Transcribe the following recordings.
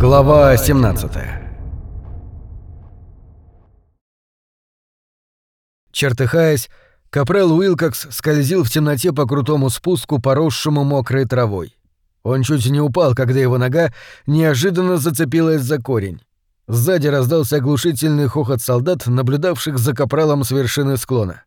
Глава 17 Чертыхаясь, капрал Уилкокс скользил в темноте по крутому спуску, поросшему мокрой травой. Он чуть не упал, когда его нога неожиданно зацепилась за корень. Сзади раздался оглушительный хохот солдат, наблюдавших за капралом с вершины склона.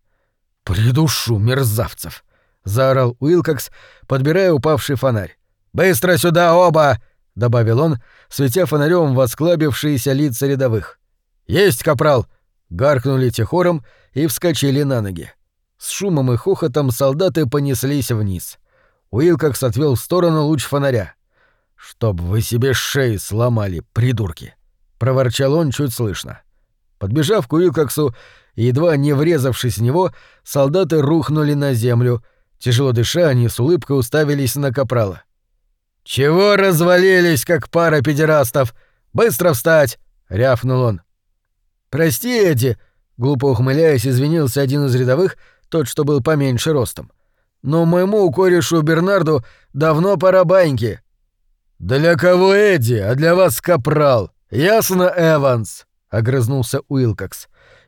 «Придушу, мерзавцев!» — заорал Уилкокс, подбирая упавший фонарь. «Быстро сюда, оба!» — добавил он, светя фонарем в осклабившиеся лица рядовых. «Есть, капрал!» — гаркнули те хором и вскочили на ноги. С шумом и хохотом солдаты понеслись вниз. Уилкокс отвел в сторону луч фонаря. «Чтоб вы себе шеи сломали, придурки!» — проворчал он чуть слышно. Подбежав к Уилкоксу и едва не врезавшись в него, солдаты рухнули на землю. Тяжело дыша, они с улыбкой уставились на капрала. «Чего развалились, как пара педерастов? Быстро встать!» — рявкнул он. «Прости, Эдди!» — глупо ухмыляясь, извинился один из рядовых, тот, что был поменьше ростом. «Но моему корешу Бернарду давно пора баньки». «Для кого Эдди, а для вас капрал? Ясно, Эванс?» — огрызнулся Уилкокс.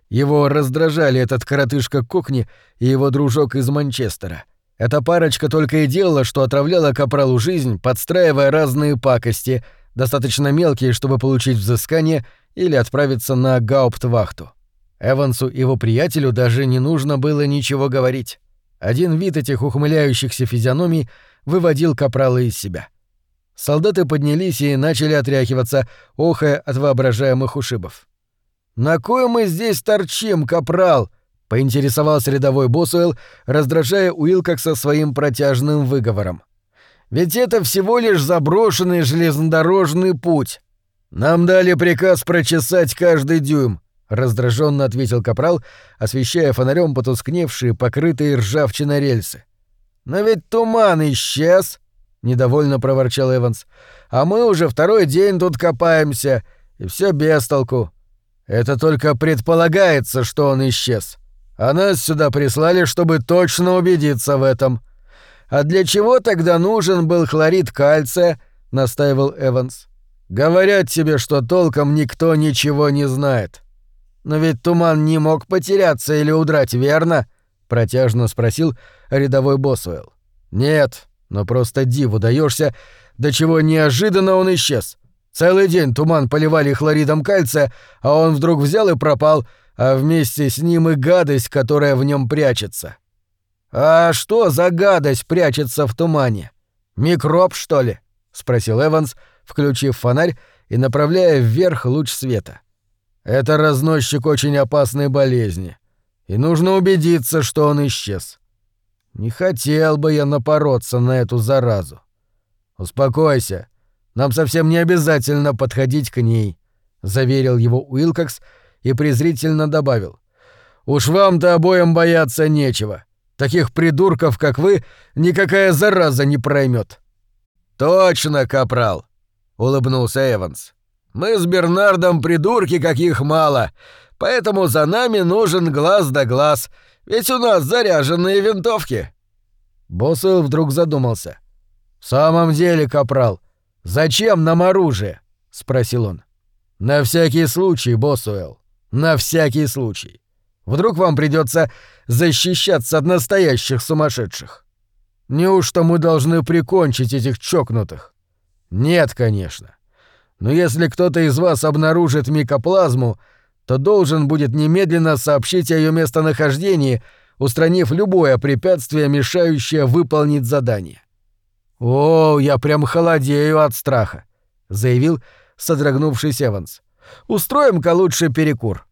Его раздражали этот коротышка Кокни и его дружок из Манчестера. Эта парочка только и делала, что отравляла капралу жизнь, подстраивая разные пакости, достаточно мелкие, чтобы получить взыскание или отправиться на гауптвахту. Эвансу и его приятелю даже не нужно было ничего говорить. Один вид этих ухмыляющихся физиономий выводил капрала из себя. Солдаты поднялись и начали отряхиваться, охая от воображаемых ушибов. «На кой мы здесь торчим, капрал?» Поинтересовался рядовой Босуэлл, раздражая Уилкокса своим протяжным выговором. «Ведь это всего лишь заброшенный железнодорожный путь. Нам дали приказ прочесать каждый дюйм», — раздраженно ответил Капрал, освещая фонарем потускневшие, покрытые ржавчиной рельсы. «Но ведь туман исчез», — недовольно проворчал Эванс. «А мы уже второй день тут копаемся, и все без толку. Это только предполагается, что он исчез. А нас сюда прислали, чтобы точно убедиться в этом. А для чего тогда нужен был хлорид кальция? настаивал Эванс. Говорят тебе, что толком никто ничего не знает. Но ведь туман не мог потеряться или удрать, верно? протяжно спросил рядовой Босуэлл. Нет, но просто диву даешься, до чего неожиданно он исчез. Целый день туман поливали хлоридом кальция, а он вдруг взял и пропал, а вместе с ним и гадость, которая в нем прячется. А что за гадость прячется в тумане? Микроб, что ли? спросил Эванс, включив фонарь и направляя вверх луч света. Это разносчик очень опасной болезни, и нужно убедиться, что он исчез. Не хотел бы я напороться на эту заразу. Успокойся, нам совсем не обязательно подходить к ней, заверил его Уилкокс и презрительно добавил. «Уж вам-то обоим бояться нечего. Таких придурков, как вы, никакая зараза не проймет. «Точно, капрал!» — улыбнулся Эванс. «Мы с Бернардом придурки, каких мало, поэтому за нами нужен глаз да глаз, ведь у нас заряженные винтовки». Боссел вдруг задумался. «В самом деле, капрал, зачем нам оружие?» — спросил он. «На всякий случай, Боссуэлл. На всякий случай. Вдруг вам придется защищаться от настоящих сумасшедших. Неужто мы должны прикончить этих чокнутых? Нет, конечно. Но если кто-то из вас обнаружит микоплазму, то должен будет немедленно сообщить о ее местонахождении, устранив любое препятствие, мешающее выполнить задание. «О, я прям холодею от страха», — заявил содрогнувшийся Эванс. Устроим-ка лучше перекур».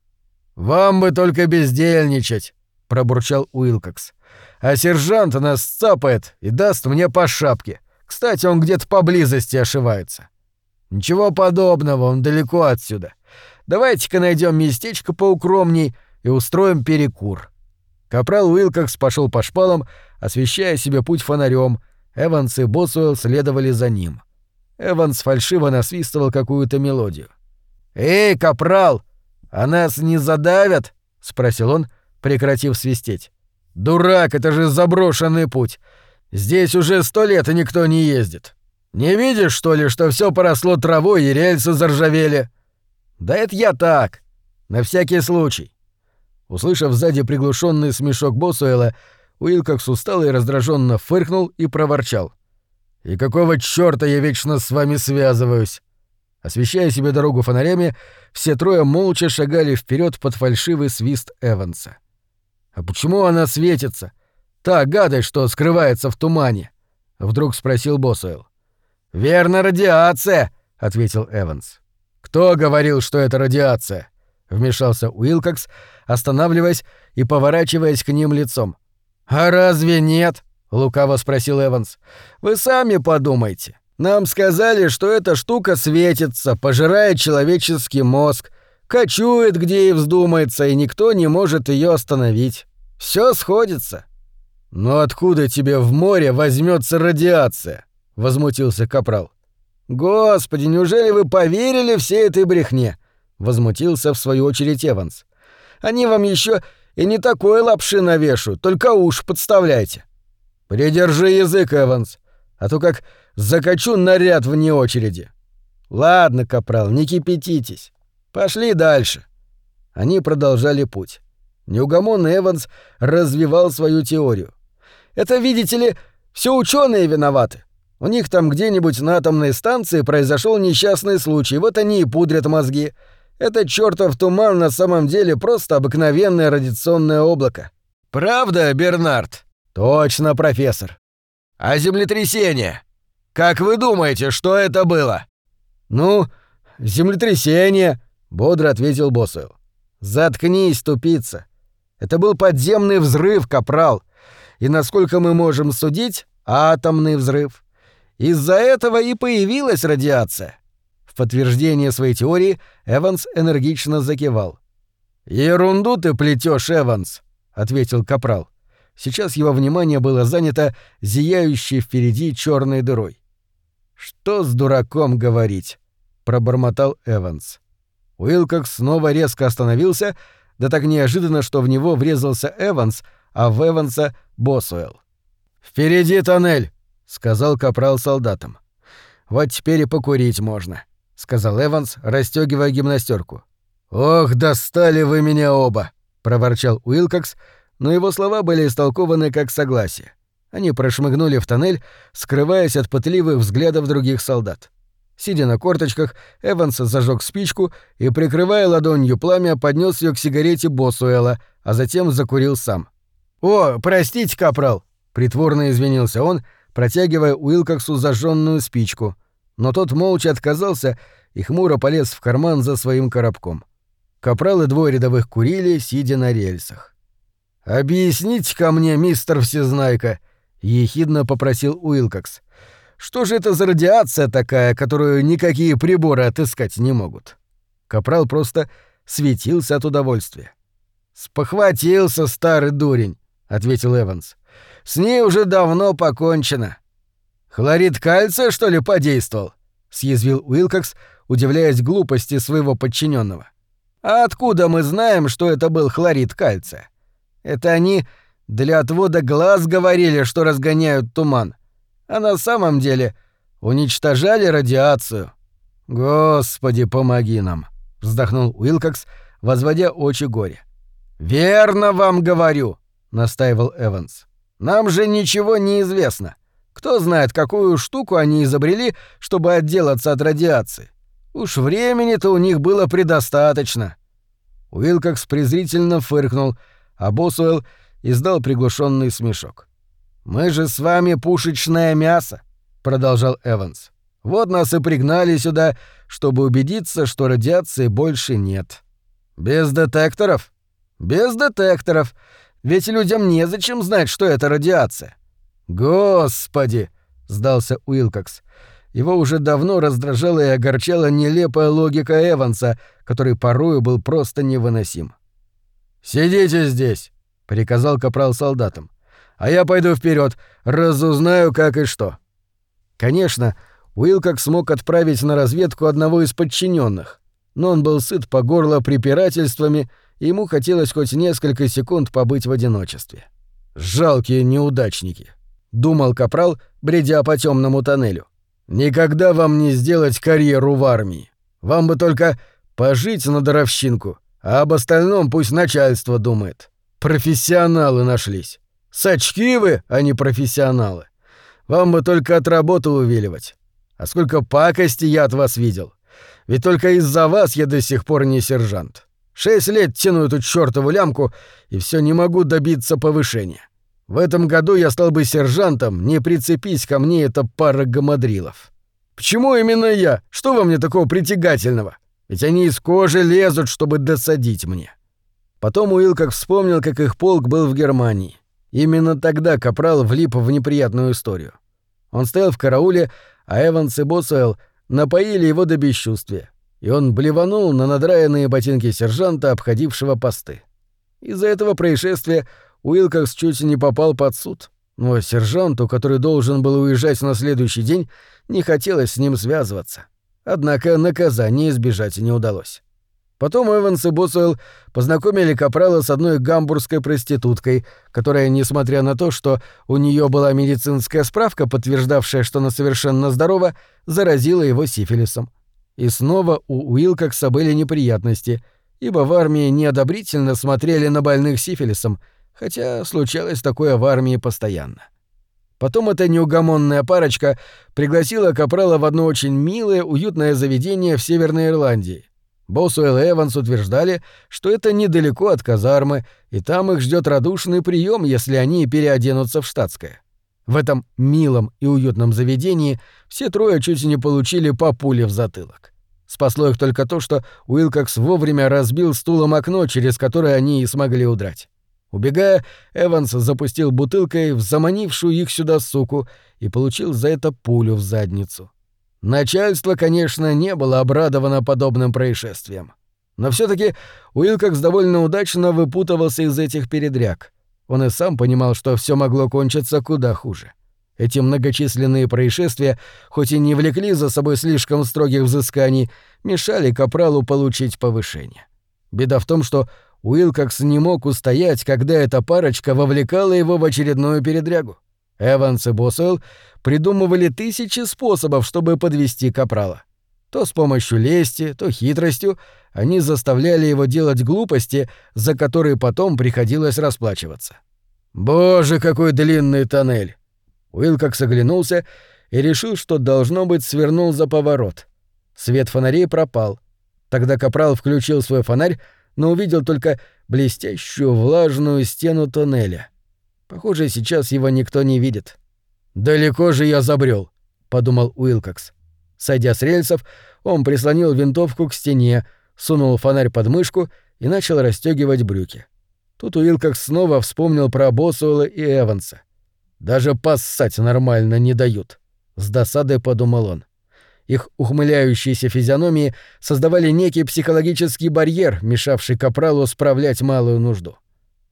«Вам бы только бездельничать», — пробурчал Уилкокс. «А сержант нас цапает и даст мне по шапке. Кстати, он где-то поблизости ошивается». «Ничего подобного, он далеко отсюда. Давайте-ка найдем местечко поукромней и устроим перекур». Капрал Уилкокс пошел по шпалам, освещая себе путь фонарем. Эванс и Босуэлл следовали за ним. Эванс фальшиво насвистывал какую-то мелодию. «Эй, капрал, а нас не задавят?» — спросил он, прекратив свистеть. «Дурак, это же заброшенный путь. Здесь уже сто лет никто не ездит». Не видишь, что ли, что все поросло травой и рельсы заржавели? Да это я так. На всякий случай. Услышав сзади приглушенный смешок Босуэла, Уилкокс устал и раздраженно фыркнул и проворчал. «И какого чёрта я вечно с вами связываюсь?» Освещая себе дорогу фонарями, все трое молча шагали вперед под фальшивый свист Эванса. «А почему она светится? Та гадость, что скрывается в тумане?» — вдруг спросил Босуэлл. «Верно, радиация», — ответил Эванс. «Кто говорил, что это радиация?» — вмешался Уилкокс, останавливаясь и поворачиваясь к ним лицом. «А разве нет?» — лукаво спросил Эванс. «Вы сами подумайте. Нам сказали, что эта штука светится, пожирает человеческий мозг, кочует, где ей вздумается, и никто не может ее остановить. Все сходится. Но откуда тебе в море возьмется радиация? возмутился Капрал. Господи, неужели вы поверили всей этой брехне? возмутился в свою очередь Эванс. Они вам еще и не такой лапши навешают, только уж подставляйте. Придержи язык, Эванс, а то как закачу наряд вне очереди. Ладно, капрал, не кипятитесь. Пошли дальше. Они продолжали путь. Неугомонный Эванс развивал свою теорию. Это, видите ли, все ученые виноваты. У них там где-нибудь на атомной станции произошел несчастный случай, вот они и пудрят мозги. Этот чертов туман на самом деле просто обыкновенное радиационное облако. Правда, Бернард? Точно, профессор. А землетрясение? Как вы думаете, что это было? Ну, землетрясение, бодро ответил Босуэлл. Заткнись, тупица. Это был подземный взрыв, капрал. И насколько мы можем судить, атомный взрыв. Из-за этого и появилась радиация. В подтверждение своей теории Эванс энергично закивал. «Ерунду ты плетёшь, Эванс», — ответил Капрал. Сейчас его внимание было занято зияющей впереди черной дырой. «Что с дураком говорить?» — пробормотал Эванс. Уилкокс снова резко остановился, да так неожиданно, что в него врезался Эванс, а в Эванса — Босуэлл. «Впереди тоннель!» — сказал капрал солдатам. «Вот теперь и покурить можно», — сказал Эванс, расстегивая гимнастерку. «Ох, достали вы меня оба!» — проворчал Уилкокс, но его слова были истолкованы как согласие. Они прошмыгнули в тоннель, скрываясь от пытливых взглядов других солдат. Сидя на корточках, Эванс зажег спичку и, прикрывая ладонью пламя, поднес ее к сигарете Босуэла, а затем закурил сам. «О, простите, капрал!» — притворно извинился он, протягивая Уилкоксу зажженную спичку. Но тот молча отказался и хмуро полез в карман за своим коробком. Капрал и двое рядовых курили, сидя на рельсах. «Объясните-ка мне, мистер Всезнайка», — ехидно попросил Уилкокс. «Что же это за радиация такая, которую никакие приборы отыскать не могут?» Капрал просто светился от удовольствия. «Спохватился старый дурень», — ответил Эванс. «С ней уже давно покончено». «Хлорид кальция, что ли, подействовал?» — съязвил Уилкокс, удивляясь глупости своего подчиненного. «А откуда мы знаем, что это был хлорид кальция?» Это они для отвода глаз говорили, что разгоняют туман. А на самом деле уничтожали радиацию. Господи, помоги нам, вздохнул Уилкокс, возводя очи горе. Верно вам говорю, настаивал Эванс. Нам же ничего не известно. Кто знает, какую штуку они изобрели, чтобы отделаться от радиации. Уж времени-то у них было предостаточно. Уилкокс презрительно фыркнул, а Босуэлл издал приглушенный смешок. «Мы же с вами пушечное мясо», — продолжал Эванс. «Вот нас и пригнали сюда, чтобы убедиться, что радиации больше нет». «Без детекторов?» «Без детекторов. Ведь людям незачем знать, что это радиация». «Господи!» — сдался Уилкокс. Его уже давно раздражала и огорчала нелепая логика Эванса, который порою был просто невыносим. «Сидите здесь», — приказал капрал солдатам. «А я пойду вперед, разузнаю, как и что». Конечно, Уилкок смог отправить на разведку одного из подчиненных, но он был сыт по горло препирательствами, и ему хотелось хоть несколько секунд побыть в одиночестве. «Жалкие неудачники», — думал капрал, бредя по темному тоннелю. Никогда вам не сделать карьеру в армии. Вам бы только пожить на даровщинку, а об остальном пусть начальство думает. Профессионалы нашлись. Сачки вы, а не профессионалы. Вам бы только от работы увиливать. А сколько пакости я от вас видел. Ведь только из-за вас я до сих пор не сержант. Шесть лет тяну эту чёртову лямку и все не могу добиться повышения. В этом году я стал бы сержантом, не прицепись ко мне эта пара гамадрилов. Почему именно я? Что во мне такого притягательного? Ведь они из кожи лезут, чтобы досадить мне. Потом Уилкок вспомнил, как их полк был в Германии. Именно тогда Капрал влип в неприятную историю. Он стоял в карауле, а Эванс и Босуэлл напоили его до бесчувствия, и он блеванул на надраенные ботинки сержанта, обходившего посты. Из-за этого происшествия Уилкокс чуть не попал под суд, но сержанту, который должен был уезжать на следующий день, не хотелось с ним связываться. Однако наказания избежать не удалось. Потом Эванс и Босуэлл познакомили Капрала с одной гамбургской проституткой, которая, несмотря на то, что у нее была медицинская справка, подтверждавшая, что она совершенно здорова, заразила его сифилисом. И снова у Уилкокса были неприятности, ибо в армии неодобрительно смотрели на больных сифилисом, хотя случалось такое в армии постоянно. Потом эта неугомонная парочка пригласила Капрала в одно очень милое, уютное заведение в Северной Ирландии. Босуэлл и Эванс утверждали, что это недалеко от казармы, и там их ждет радушный прием, если они переоденутся в штатское. В этом милом и уютном заведении все трое чуть не получили по пуле в затылок. Спасло их только то, что Уилкокс вовремя разбил стулом окно, через которое они и смогли удрать. Убегая, Эванс запустил бутылкой в заманившую их сюда суку и получил за это пулю в задницу. Начальство, конечно, не было обрадовано подобным происшествием. Но все таки Уилкокс довольно удачно выпутывался из этих передряг. Он и сам понимал, что все могло кончиться куда хуже. Эти многочисленные происшествия, хоть и не влекли за собой слишком строгих взысканий, мешали Капралу получить повышение. Беда в том, что Уилкокс не мог устоять, когда эта парочка вовлекала его в очередную передрягу. Эванс и Босуэлл придумывали тысячи способов, чтобы подвести Капрала. То с помощью лести, то хитростью они заставляли его делать глупости, за которые потом приходилось расплачиваться. «Боже, какой длинный тоннель!» Уилкокс оглянулся и решил, что, должно быть, свернул за поворот. Свет фонарей пропал. Тогда Капрал включил свой фонарь, но увидел только блестящую влажную стену тоннеля. Похоже, сейчас его никто не видит. «Далеко же я забрел, подумал Уилкокс. Сойдя с рельсов, он прислонил винтовку к стене, сунул фонарь под мышку и начал расстегивать брюки. Тут Уилкокс снова вспомнил про Боссуэлла и Эванса. «Даже поссать нормально не дают», — с досадой подумал он. Их ухмыляющиеся физиономии создавали некий психологический барьер, мешавший Капралу справлять малую нужду.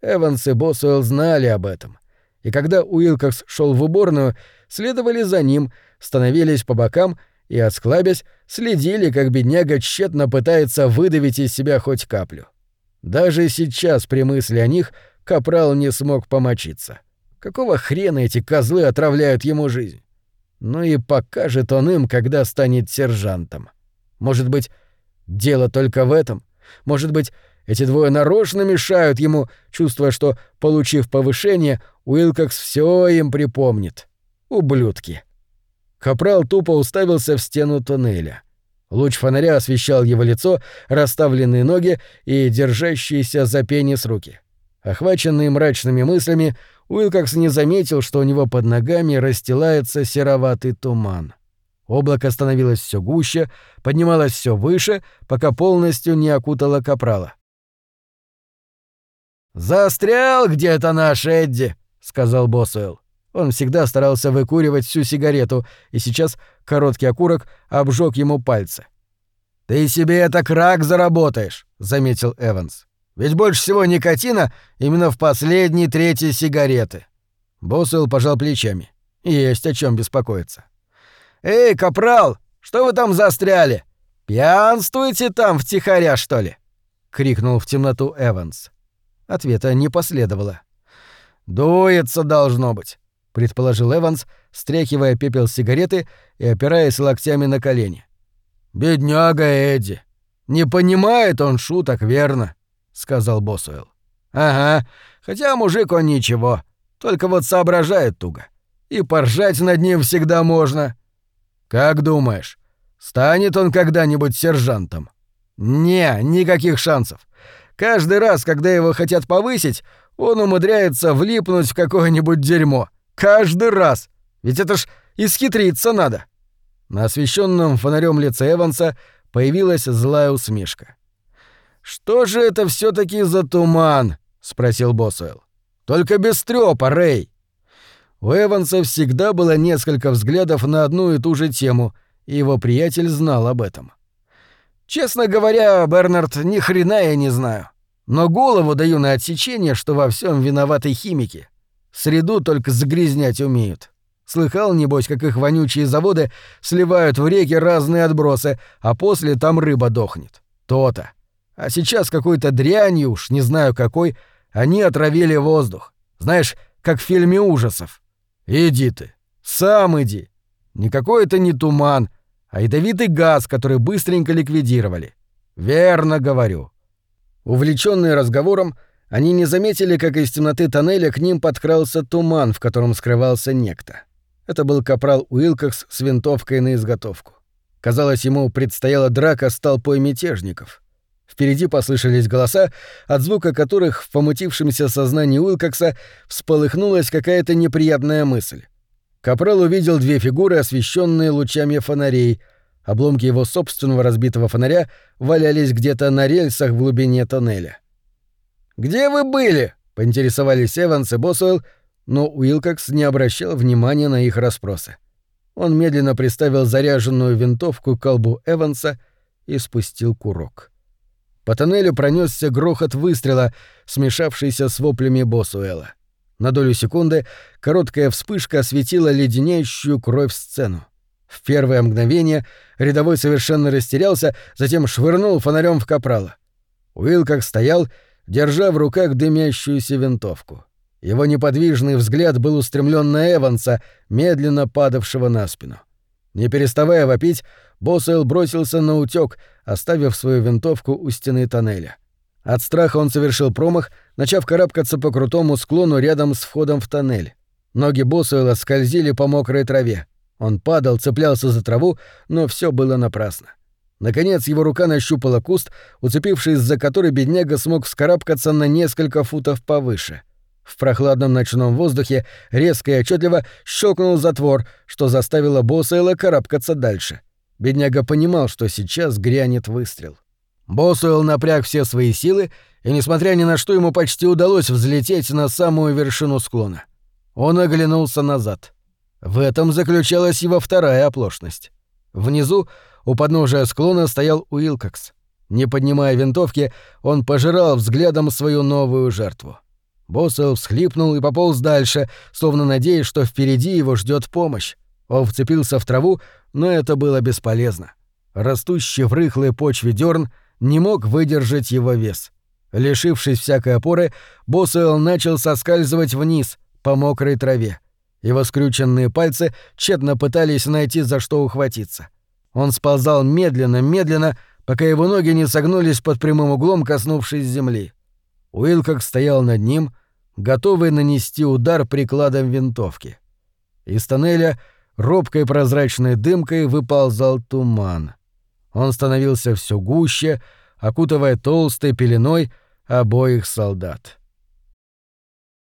Эванс и Босуэлл знали об этом. И когда Уилкокс шел в уборную, следовали за ним, становились по бокам и, отсклабясь, следили, как бедняга тщетно пытается выдавить из себя хоть каплю. Даже сейчас при мысли о них Капрал не смог помочиться. Какого хрена эти козлы отравляют ему жизнь? Ну и покажет он им, когда станет сержантом. Может быть, дело только в этом? Может быть, эти двое нарочно мешают ему, чувствуя, что, получив повышение, Уилкокс все им припомнит. Ублюдки. Капрал тупо уставился в стену туннеля. Луч фонаря освещал его лицо, расставленные ноги и держащиеся за пенис руки. Охваченный мрачными мыслями, Уилкокс не заметил, что у него под ногами расстилается сероватый туман. Облако становилось все гуще, поднималось все выше, пока полностью не окутало капрала. «Застрял где-то наш Эдди», — сказал Босуэлл. Он всегда старался выкуривать всю сигарету, и сейчас короткий окурок обжег ему пальцы. «Ты себе это крак заработаешь», — заметил Эванс. Ведь больше всего никотина именно в последней трети сигареты. Босуэлл пожал плечами. Есть о чем беспокоиться. «Эй, капрал, что вы там застряли? Пьянствуете там втихаря, что ли?» — крикнул в темноту Эванс. Ответа не последовало. «Дуется, должно быть», — предположил Эванс, стряхивая пепел сигареты и опираясь локтями на колени. «Бедняга Эдди! Не понимает он шуток, верно?» — сказал Босуэлл. «Ага, хотя мужик он ничего, только вот соображает туго. И поржать над ним всегда можно. Как думаешь, станет он когда-нибудь сержантом?» «Не, никаких шансов. Каждый раз, когда его хотят повысить, он умудряется влипнуть в какое-нибудь дерьмо. Каждый раз. Ведь это ж исхитриться надо. На освещенном фонарем лице Эванса появилась злая усмешка. «Что же это все таки за туман?» — спросил Босуэлл. «Только без трёпа, Рэй!» У Эванса всегда было несколько взглядов на одну и ту же тему, и его приятель знал об этом. «Честно говоря, Бернард, ни хрена я не знаю. Но голову даю на отсечение, что во всем виноваты химики. Среду только загрязнять умеют. Слыхал, небось, как их вонючие заводы сливают в реки разные отбросы, а после там рыба дохнет. То-то. А сейчас какой-то дрянью, уж не знаю какой, они отравили воздух. Знаешь, как в фильме ужасов. Иди ты. Сам иди. Никакой это не туман, а ядовитый газ, который быстренько ликвидировали. Верно говорю. Увлеченные разговором, они не заметили, как из темноты тоннеля к ним подкрался туман, в котором скрывался некто. Это был капрал Уилкокс с винтовкой на изготовку. Казалось, ему предстояла драка с толпой мятежников. Впереди послышались голоса, от звука которых в помутившемся сознании Уилкокса всполыхнулась какая-то неприятная мысль. Капрал увидел две фигуры, освещенные лучами фонарей — Обломки его собственного разбитого фонаря валялись где-то на рельсах в глубине тоннеля. «Где вы были?» — поинтересовались Эванс и Босуэлл, но Уилкокс не обращал внимания на их расспросы. Он медленно приставил заряженную винтовку к колбу Эванса и спустил курок. По тоннелю пронесся грохот выстрела, смешавшийся с воплями Босуэлла. На долю секунды короткая вспышка осветила леденящую кровь сцену. В первое мгновение рядовой совершенно растерялся, затем швырнул фонарем в капрала. Уилл как стоял, держа в руках дымящуюся винтовку. Его неподвижный взгляд был устремлен на Эванса, медленно падавшего на спину. Не переставая вопить, Босуэлл бросился на утёк, оставив свою винтовку у стены тоннеля. От страха он совершил промах, начав карабкаться по крутому склону рядом с входом в тоннель. Ноги Босуэлла скользили по мокрой траве. Он падал, цеплялся за траву, но все было напрасно. Наконец его рука нащупала куст, уцепившись за который бедняга смог вскарабкаться на несколько футов повыше. В прохладном ночном воздухе резко и отчетливо щелкнул затвор, что заставило Боссуэлла карабкаться дальше. Бедняга понимал, что сейчас грянет выстрел. Боссуэлл напряг все свои силы, и, несмотря ни на что, ему почти удалось взлететь на самую вершину склона. Он оглянулся назад — в этом заключалась его вторая оплошность. Внизу, у подножия склона, стоял Уилкокс. Не поднимая винтовки, он пожирал взглядом свою новую жертву. Боссел всхлипнул и пополз дальше, словно надеясь, что впереди его ждет помощь. Он вцепился в траву, но это было бесполезно. Растущий в рыхлой почве дерн не мог выдержать его вес. Лишившись всякой опоры, Боссел начал соскальзывать вниз по мокрой траве. Его скрюченные пальцы тщетно пытались найти за что ухватиться. Он сползал медленно-медленно, пока его ноги не согнулись под прямым углом, коснувшись земли. Уилкок стоял над ним, готовый нанести удар прикладом винтовки. Из тоннеля робкой прозрачной дымкой выползал туман. Он становился все гуще, окутывая толстой пеленой обоих солдат.